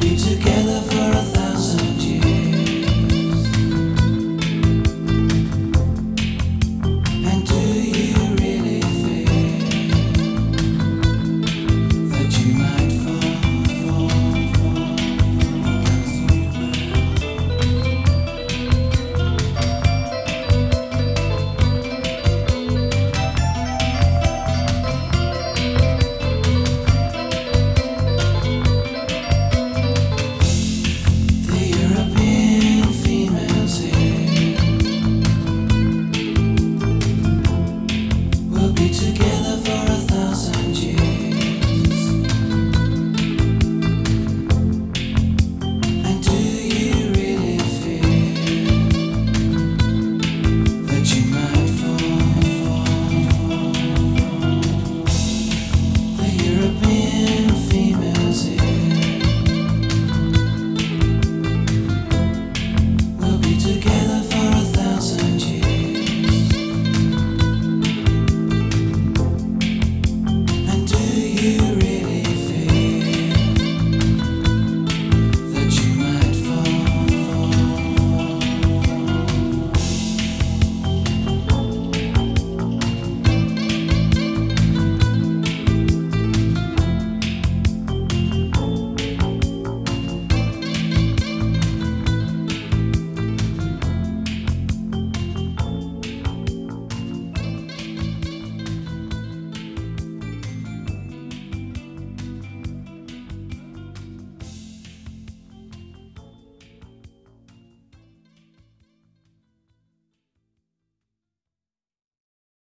be together.